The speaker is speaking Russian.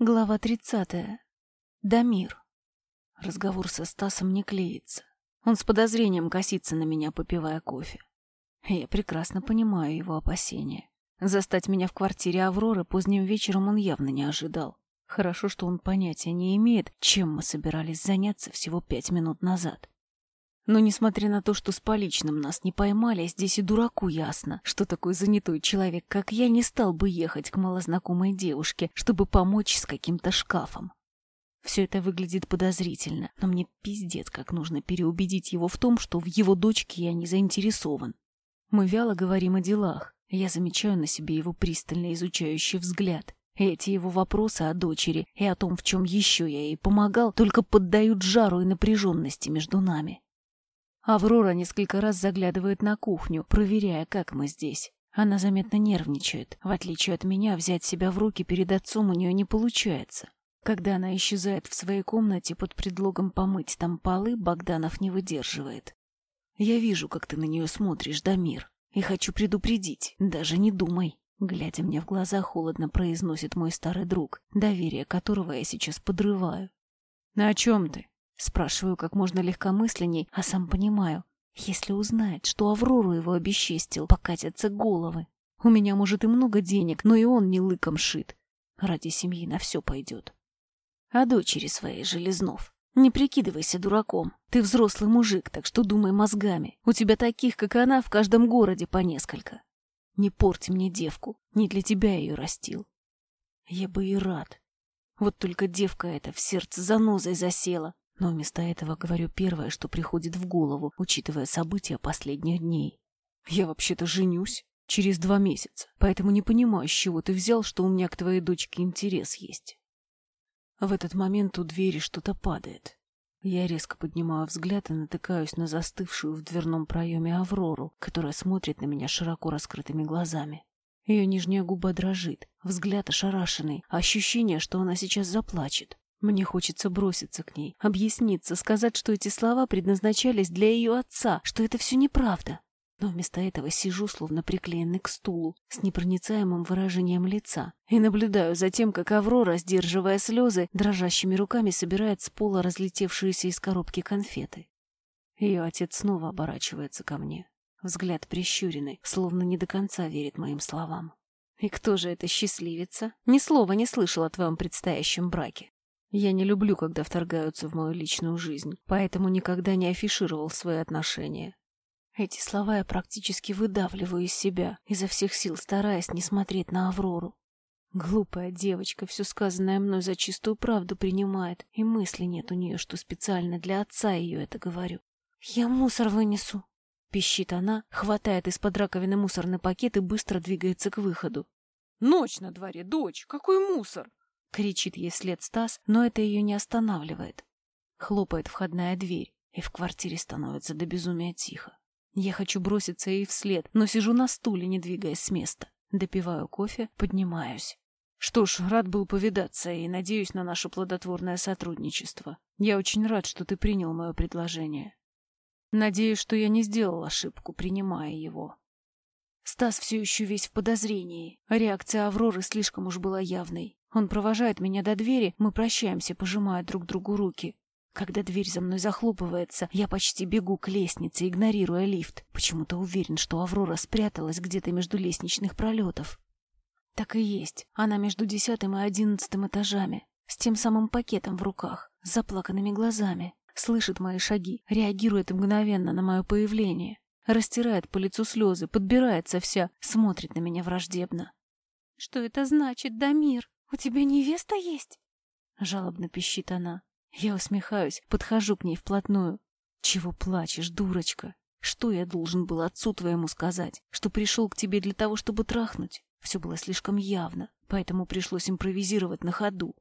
Глава тридцатая. Дамир. Разговор со Стасом не клеится. Он с подозрением косится на меня, попивая кофе. Я прекрасно понимаю его опасения. Застать меня в квартире Авроры поздним вечером он явно не ожидал. Хорошо, что он понятия не имеет, чем мы собирались заняться всего пять минут назад. Но несмотря на то, что с поличным нас не поймали, здесь и дураку ясно, что такой занятой человек, как я, не стал бы ехать к малознакомой девушке, чтобы помочь с каким-то шкафом. Все это выглядит подозрительно, но мне пиздец, как нужно переубедить его в том, что в его дочке я не заинтересован. Мы вяло говорим о делах. Я замечаю на себе его пристально изучающий взгляд. Эти его вопросы о дочери и о том, в чем еще я ей помогал, только поддают жару и напряженности между нами. Аврора несколько раз заглядывает на кухню, проверяя, как мы здесь. Она заметно нервничает. В отличие от меня, взять себя в руки перед отцом у нее не получается. Когда она исчезает в своей комнате под предлогом помыть там полы, Богданов не выдерживает. «Я вижу, как ты на нее смотришь, Дамир, и хочу предупредить, даже не думай». Глядя мне в глаза, холодно произносит мой старый друг, доверие которого я сейчас подрываю. «На чем ты?» Спрашиваю как можно легкомысленней, а сам понимаю, если узнает, что Аврору его обесчестил, покатятся головы. У меня, может, и много денег, но и он не лыком шит. Ради семьи на все пойдет. А дочери своей, Железнов, не прикидывайся дураком. Ты взрослый мужик, так что думай мозгами. У тебя таких, как она, в каждом городе по несколько. Не порти мне девку, не для тебя ее растил. Я бы и рад. Вот только девка эта в сердце занозой засела, но вместо этого говорю первое, что приходит в голову, учитывая события последних дней. Я вообще-то женюсь через два месяца, поэтому не понимаю, с чего ты взял, что у меня к твоей дочке интерес есть. В этот момент у двери что-то падает. Я резко поднимаю взгляд и натыкаюсь на застывшую в дверном проеме Аврору, которая смотрит на меня широко раскрытыми глазами. Ее нижняя губа дрожит, взгляд ошарашенный, ощущение, что она сейчас заплачет. Мне хочется броситься к ней, объясниться, сказать, что эти слова предназначались для ее отца, что это все неправда. Но вместо этого сижу, словно приклеенный к стулу, с непроницаемым выражением лица, и наблюдаю за тем, как Аврора, сдерживая слезы, дрожащими руками собирает с пола разлетевшиеся из коробки конфеты. Ее отец снова оборачивается ко мне. Взгляд прищуренный, словно не до конца верит моим словам. «И кто же эта счастливица? Ни слова не слышал о твоем предстоящем браке. Я не люблю, когда вторгаются в мою личную жизнь, поэтому никогда не афишировал свои отношения. Эти слова я практически выдавливаю из себя, изо всех сил стараясь не смотреть на Аврору. Глупая девочка все сказанное мной за чистую правду принимает, и мысли нет у нее, что специально для отца ее это говорю. «Я мусор вынесу», — пищит она, хватает из-под раковины мусорный пакет и быстро двигается к выходу. «Ночь на дворе, дочь! Какой мусор!» — кричит ей вслед Стас, но это ее не останавливает. Хлопает входная дверь, и в квартире становится до безумия тихо. Я хочу броситься ей вслед, но сижу на стуле, не двигаясь с места. Допиваю кофе, поднимаюсь. Что ж, рад был повидаться и надеюсь на наше плодотворное сотрудничество. Я очень рад, что ты принял мое предложение. Надеюсь, что я не сделал ошибку, принимая его. Стас все еще весь в подозрении. Реакция Авроры слишком уж была явной. Он провожает меня до двери, мы прощаемся, пожимая друг другу руки. Когда дверь за мной захлопывается, я почти бегу к лестнице, игнорируя лифт. Почему-то уверен, что Аврора спряталась где-то между лестничных пролетов. Так и есть. Она между десятым и одиннадцатым этажами, с тем самым пакетом в руках, с заплаканными глазами. Слышит мои шаги, реагирует мгновенно на мое появление. Растирает по лицу слезы, подбирается вся, смотрит на меня враждебно. «Что это значит, Дамир?» «У тебя невеста есть?» Жалобно пищит она. Я усмехаюсь, подхожу к ней вплотную. «Чего плачешь, дурочка? Что я должен был отцу твоему сказать? Что пришел к тебе для того, чтобы трахнуть?» Все было слишком явно, поэтому пришлось импровизировать на ходу.